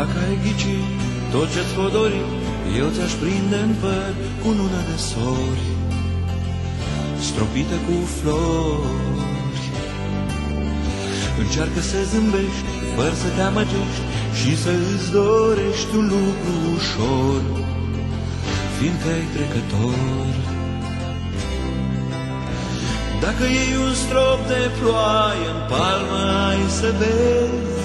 Dacă ai ghici tot ce-ți dori, eu ți-aș prinde în păr cu luna de sori, stropită cu flori. Încearcă să zâmbești, fără să te amăgești și să îți dorești un lucru ușor, fiindcă ai trecător. Dacă iei un strop de ploaie în palmă, ai să vezi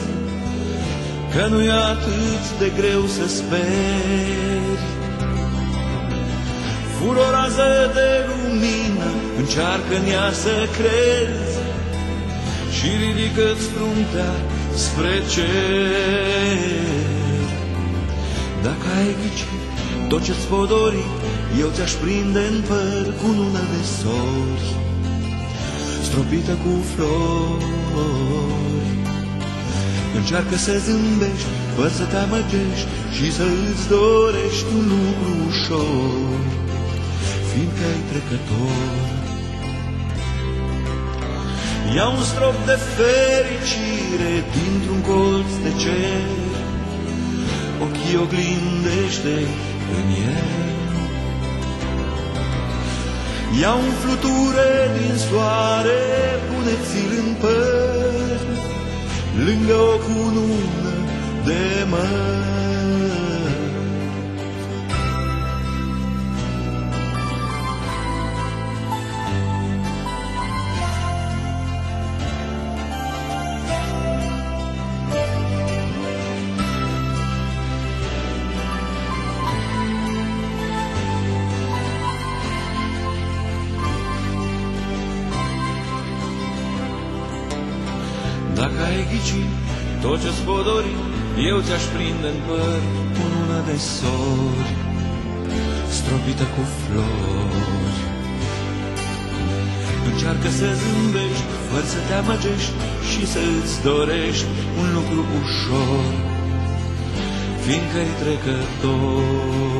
că nu e atât de greu să speri. Fur o rază de lumină, încearcă în ea să crezi și ridică-ți fruntea spre cer. Dacă ai ghici tot ce-ți dori, eu ți-aș prinde în păr cu lună de sori, stropită cu flori. Încearcă să zâmbești, fă să te amăgești și să îți dorești un lucru ușor, fiindcă ai trecător. Ia un strop de fericire dintr-un colț de cer, ochii oglindește în el. Ia un fluture din soare, pune-ți-l în păr, lângă o cunună de măr. Dacă ai ghici tot ce-ți dori, eu ți-aș prinde în păr cu luna de sori, stropită cu flori. Încearcă să zâmbești, fără să te amăgești și să-ți dorești un lucru ușor, fiindcă-i trecător.